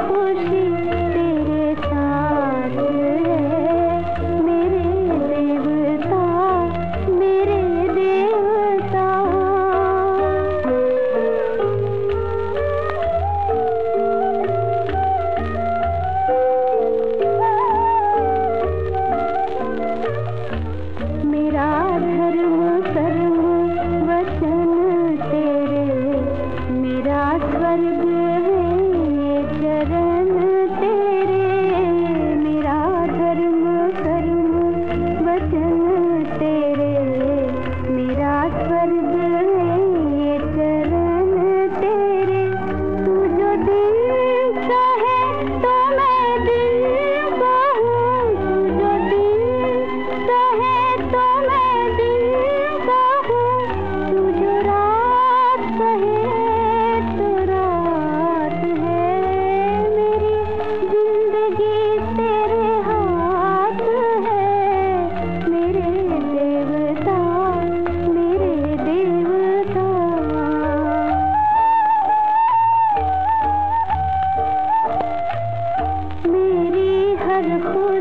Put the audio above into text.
खुशी அழகோ